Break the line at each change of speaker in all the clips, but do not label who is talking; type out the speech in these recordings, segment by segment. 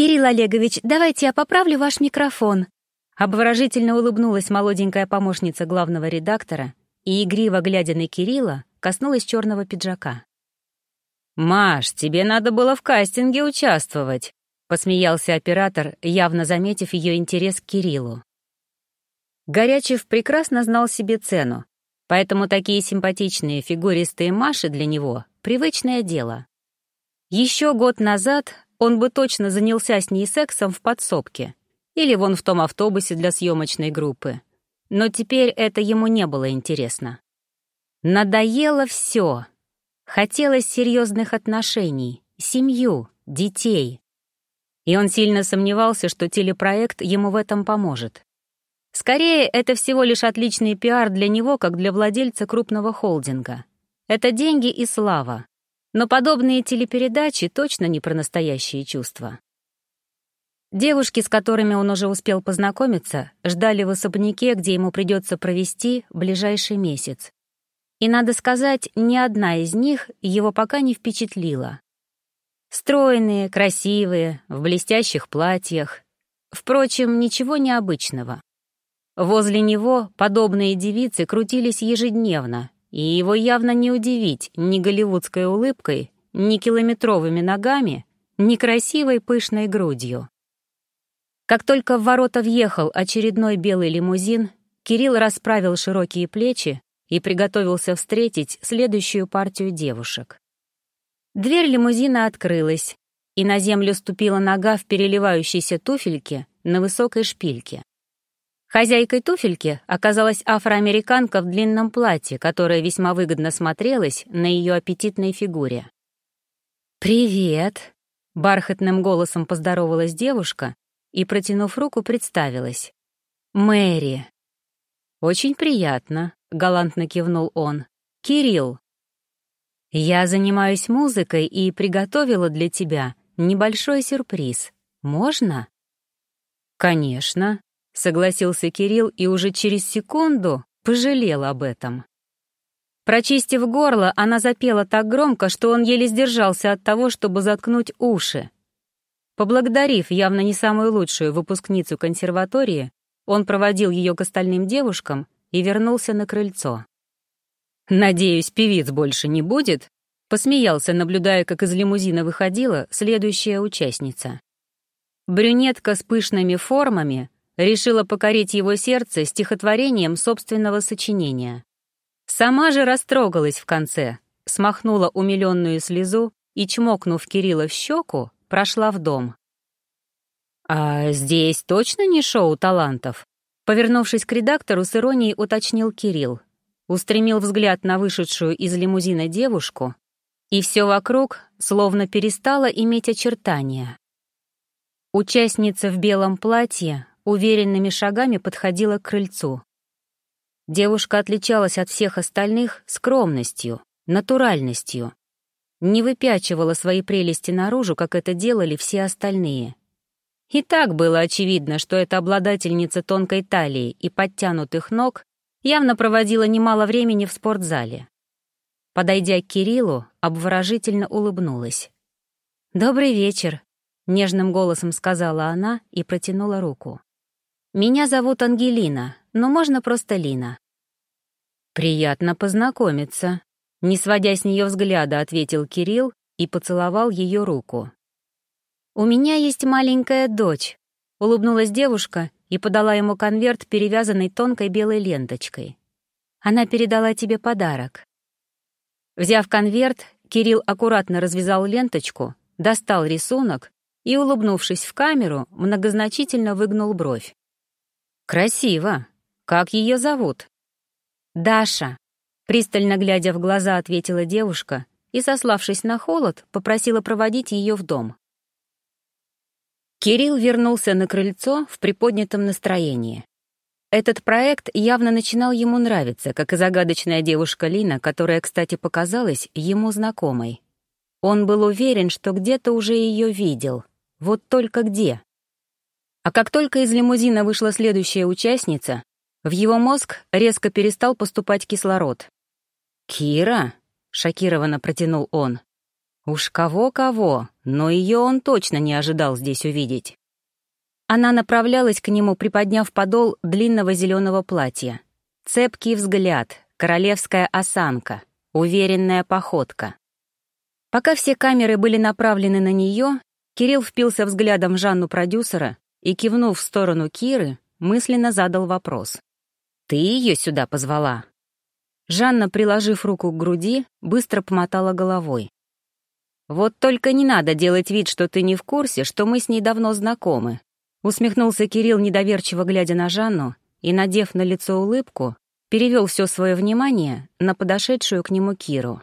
«Кирилл Олегович, давайте я поправлю ваш микрофон». Обворожительно улыбнулась молоденькая помощница главного редактора и, игриво глядя на Кирилла, коснулась черного пиджака.
«Маш, тебе надо было в кастинге участвовать», — посмеялся оператор, явно заметив ее интерес к Кириллу. Горячев прекрасно знал себе цену, поэтому такие симпатичные фигуристые Маши для него — привычное дело. Еще год назад он бы точно занялся с ней сексом в подсобке или вон в том автобусе для съемочной группы. Но теперь это ему не было интересно. Надоело все. Хотелось серьезных отношений, семью, детей. И он сильно сомневался, что телепроект ему в этом поможет. Скорее, это всего лишь отличный пиар для него, как для владельца крупного холдинга. Это деньги и слава. Но подобные телепередачи точно не про настоящие чувства. Девушки, с которыми он уже успел познакомиться, ждали в особняке, где ему придется провести ближайший месяц. И, надо сказать, ни одна из них его пока не впечатлила. Стройные, красивые, в блестящих платьях. Впрочем, ничего необычного. Возле него подобные девицы крутились ежедневно, и его явно не удивить ни голливудской улыбкой, ни километровыми ногами, ни красивой пышной грудью. Как только в ворота въехал очередной белый лимузин, Кирилл расправил широкие плечи и приготовился встретить следующую партию девушек. Дверь лимузина открылась, и на землю ступила нога в переливающейся туфельке на высокой шпильке. Хозяйкой туфельки оказалась афроамериканка в длинном платье, которое весьма выгодно смотрелось на ее аппетитной фигуре. «Привет!» — бархатным голосом поздоровалась девушка и, протянув руку, представилась. «Мэри». «Очень приятно», — галантно кивнул он. «Кирилл». «Я занимаюсь музыкой и приготовила для тебя небольшой сюрприз. Можно?» «Конечно», — согласился Кирилл и уже через секунду пожалел об этом. Прочистив горло, она запела так громко, что он еле сдержался от того, чтобы заткнуть уши. Поблагодарив явно не самую лучшую выпускницу консерватории, он проводил ее к остальным девушкам и вернулся на крыльцо. «Надеюсь, певиц больше не будет?» Посмеялся, наблюдая, как из лимузина выходила следующая участница. Брюнетка с пышными формами решила покорить его сердце стихотворением собственного сочинения. Сама же растрогалась в конце, смахнула умиленную слезу и, чмокнув Кирилла в щеку, прошла в дом. «А здесь точно не шоу талантов?» Повернувшись к редактору, с иронией уточнил Кирилл. Устремил взгляд на вышедшую из лимузина девушку, и все вокруг словно перестало иметь очертания. Участница в белом платье уверенными шагами подходила к крыльцу. Девушка отличалась от всех остальных скромностью, натуральностью, не выпячивала свои прелести наружу, как это делали все остальные. И так было очевидно, что эта обладательница тонкой талии и подтянутых ног явно проводила немало времени в спортзале. Подойдя к Кириллу, обворожительно улыбнулась. «Добрый вечер», — нежным голосом сказала она и протянула руку. «Меня зовут Ангелина, но можно просто Лина». «Приятно познакомиться», не сводя с нее взгляда, ответил Кирилл и поцеловал ее руку. «У меня есть маленькая дочь», — улыбнулась девушка и подала ему конверт, перевязанный тонкой белой ленточкой. «Она передала тебе подарок». Взяв конверт, Кирилл аккуратно развязал ленточку, достал рисунок и, улыбнувшись в камеру, многозначительно выгнул бровь. «Красиво. Как ее зовут?» «Даша», Пристально глядя в глаза, ответила девушка и, сославшись на холод, попросила проводить ее в дом. Кирилл вернулся на крыльцо в приподнятом настроении. Этот проект явно начинал ему нравиться, как и загадочная девушка Лина, которая, кстати, показалась ему знакомой. Он был уверен, что где-то уже ее видел. Вот только где? А как только из лимузина вышла следующая участница, в его мозг резко перестал поступать кислород. «Кира?» — шокированно протянул он. Уж кого-кого, но ее он точно не ожидал здесь увидеть. Она направлялась к нему, приподняв подол длинного зеленого платья. Цепкий взгляд, королевская осанка, уверенная походка. Пока все камеры были направлены на нее, Кирилл впился взглядом в Жанну-продюсера и, кивнув в сторону Киры, мысленно задал вопрос. «Ты ее сюда позвала?» Жанна, приложив руку к груди, быстро помотала головой. «Вот только не надо делать вид, что ты не в курсе, что мы с ней давно знакомы», усмехнулся Кирилл, недоверчиво глядя на Жанну, и, надев на лицо улыбку, перевел все свое внимание на подошедшую к нему Киру.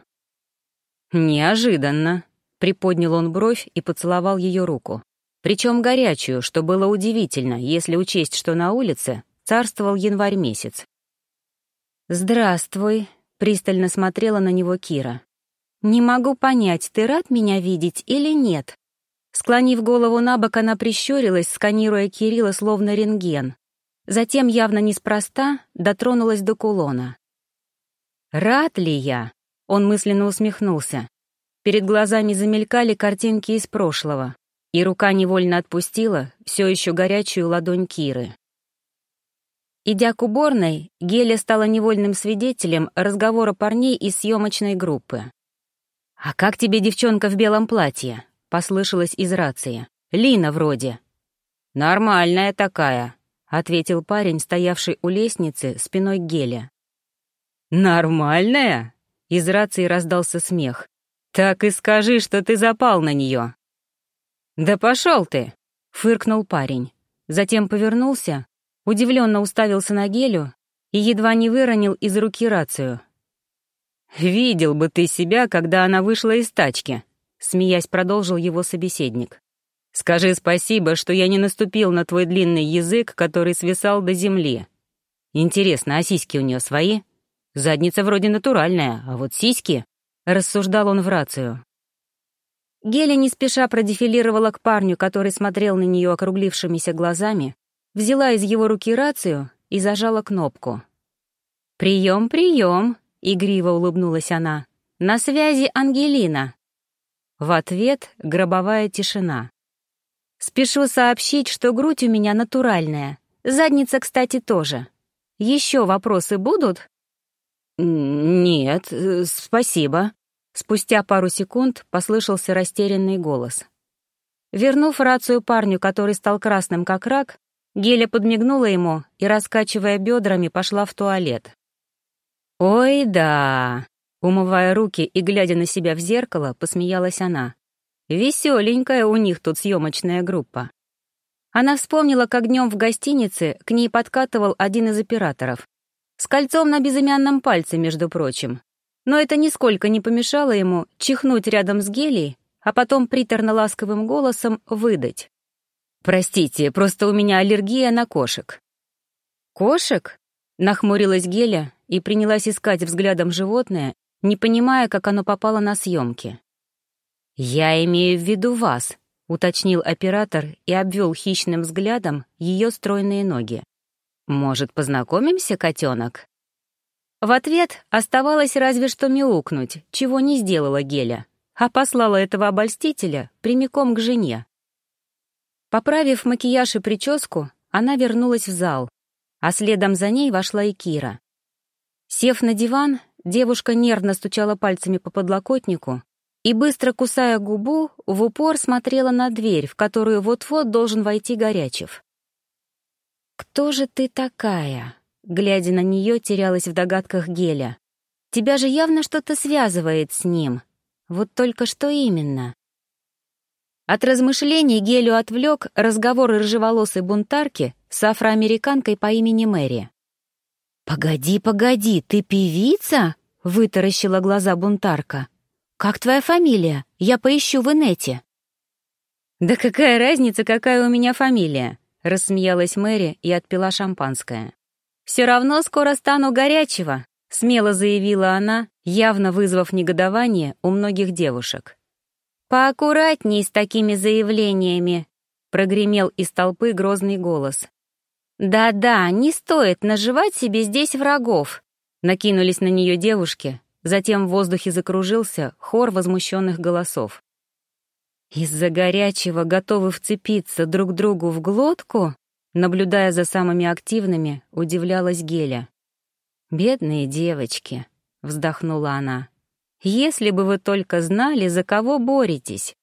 «Неожиданно», — приподнял он бровь и поцеловал ее руку. Причем горячую, что было удивительно, если учесть, что на улице царствовал январь месяц.
«Здравствуй», — пристально смотрела на него Кира. «Не могу понять, ты рад меня видеть или нет?» Склонив голову на бок, она прищурилась, сканируя Кирилла словно рентген. Затем, явно неспроста, дотронулась до кулона. «Рад ли я?» — он мысленно усмехнулся. Перед глазами замелькали картинки из прошлого, и рука невольно отпустила все еще горячую ладонь Киры. Идя к уборной, Геля стала невольным свидетелем разговора парней из съемочной группы. «А как тебе девчонка в белом платье?» — послышалось из рации. «Лина вроде». «Нормальная такая», — ответил парень, стоявший у лестницы спиной к Геле. «Нормальная?» — из рации раздался смех. «Так и скажи, что ты запал на нее». «Да пошел ты!» — фыркнул парень. Затем повернулся удивленно уставился на Гелю и едва не выронил из руки рацию. «Видел бы ты себя, когда она вышла из тачки», — смеясь продолжил его собеседник. «Скажи спасибо, что я не наступил на твой длинный язык, который свисал до земли. Интересно, а сиськи у нее свои? Задница вроде натуральная, а вот сиськи...» — рассуждал он в рацию. Геля не спеша продефилировала к парню, который смотрел на нее округлившимися глазами, взяла из его руки рацию и зажала кнопку. «Прием, прием!» — игриво улыбнулась она. «На связи Ангелина!» В ответ гробовая тишина. «Спешу сообщить, что грудь у меня натуральная. Задница, кстати, тоже. Еще вопросы будут?» «Нет, э, спасибо». Спустя пару секунд послышался растерянный голос. Вернув рацию парню, который стал красным как рак, Геля подмигнула ему и, раскачивая бедрами, пошла в туалет. «Ой, да!» Умывая руки и глядя на себя в зеркало, посмеялась она. Веселенькая у них тут съемочная группа. Она вспомнила, как днем в гостинице к ней подкатывал один из операторов. С кольцом на безымянном пальце, между прочим. Но это нисколько не помешало ему чихнуть рядом с Гелей, а потом приторно-ласковым голосом выдать. «Простите, просто у меня аллергия на кошек». «Кошек?» — нахмурилась Геля и принялась искать взглядом животное, не понимая, как оно попало на съемки. «Я имею в виду вас», — уточнил оператор и обвел хищным взглядом ее стройные ноги. «Может, познакомимся, котенок?» В ответ оставалось разве что мяукнуть, чего не сделала Геля, а послала этого обольстителя прямиком к жене. Поправив макияж и прическу, она вернулась в зал, а следом за ней вошла и Кира. Сев на диван, девушка нервно стучала пальцами по подлокотнику и, быстро кусая губу, в упор смотрела на дверь, в которую вот-вот должен войти Горячев. «Кто же ты такая?» Глядя на нее, терялась в догадках Геля. «Тебя же явно что-то связывает с ним. Вот только что именно?» От размышлений Гелю отвлек разговор рыжеволосой бунтарки с афроамериканкой по имени Мэри. «Погоди, погоди, ты певица?» — вытаращила глаза бунтарка. «Как твоя фамилия? Я поищу в инете». «Да какая разница, какая у меня фамилия?» — рассмеялась Мэри и отпила шампанское. «Все равно скоро стану горячего», — смело заявила она, явно вызвав негодование у многих девушек. «Поаккуратней с такими заявлениями», — прогремел из толпы грозный голос. «Да-да, не стоит наживать себе здесь врагов», — накинулись на нее девушки, Затем в воздухе закружился хор возмущенных голосов. Из-за горячего готовы вцепиться друг другу в глотку? Наблюдая за самыми активными, удивлялась Геля. «Бедные девочки», — вздохнула она. «Если бы вы только знали, за кого боретесь».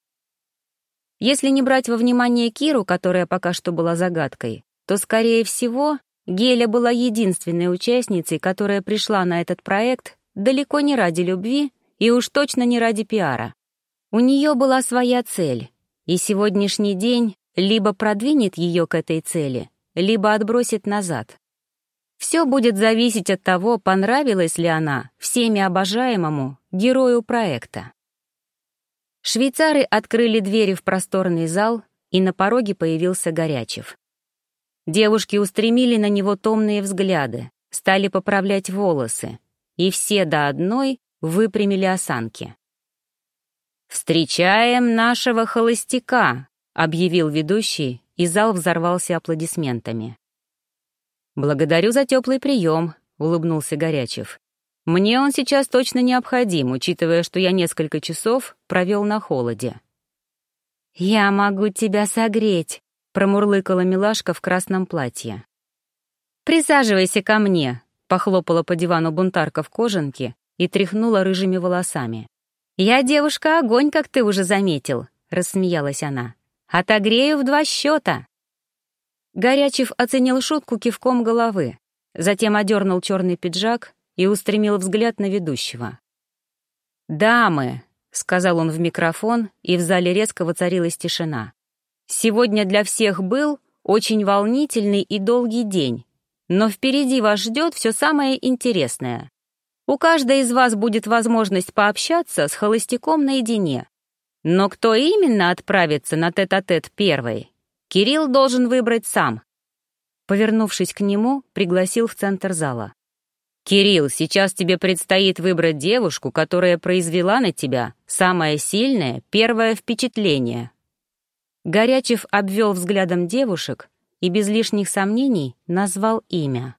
Если не брать во внимание Киру, которая пока что была загадкой, то, скорее всего, Геля была единственной участницей, которая пришла на этот проект далеко не ради любви и уж точно не ради пиара. У нее была своя цель, и сегодняшний день либо продвинет ее к этой цели, либо отбросит назад. Все будет зависеть от того, понравилась ли она всеми обожаемому герою проекта. Швейцары открыли двери в просторный зал, и на пороге появился Горячев. Девушки устремили на него томные взгляды, стали поправлять волосы, и все до одной выпрямили осанки. «Встречаем нашего холостяка», — объявил ведущий, и зал взорвался аплодисментами. «Благодарю за теплый прием», — улыбнулся Горячев. «Мне он сейчас точно необходим, учитывая, что я несколько часов провел на холоде». «Я могу тебя согреть», — промурлыкала милашка в красном платье. «Присаживайся ко мне», — похлопала по дивану бунтарка в кожанке и тряхнула рыжими волосами. «Я девушка-огонь, как ты уже заметил», — рассмеялась она. «Отогрею в два счета». Горячев оценил шутку кивком головы, затем одернул черный пиджак и устремил взгляд на ведущего. «Дамы», — сказал он в микрофон, и в зале резко воцарилась тишина. «Сегодня для всех был очень волнительный и долгий день, но впереди вас ждет все самое интересное. У каждой из вас будет возможность пообщаться с холостяком наедине. Но кто именно отправится на тет-а-тет -тет первой, Кирилл должен выбрать сам. Повернувшись к нему, пригласил в центр зала. «Кирилл, сейчас тебе предстоит выбрать девушку, которая произвела на тебя самое сильное первое впечатление». Горячев обвел взглядом девушек и без лишних сомнений назвал имя.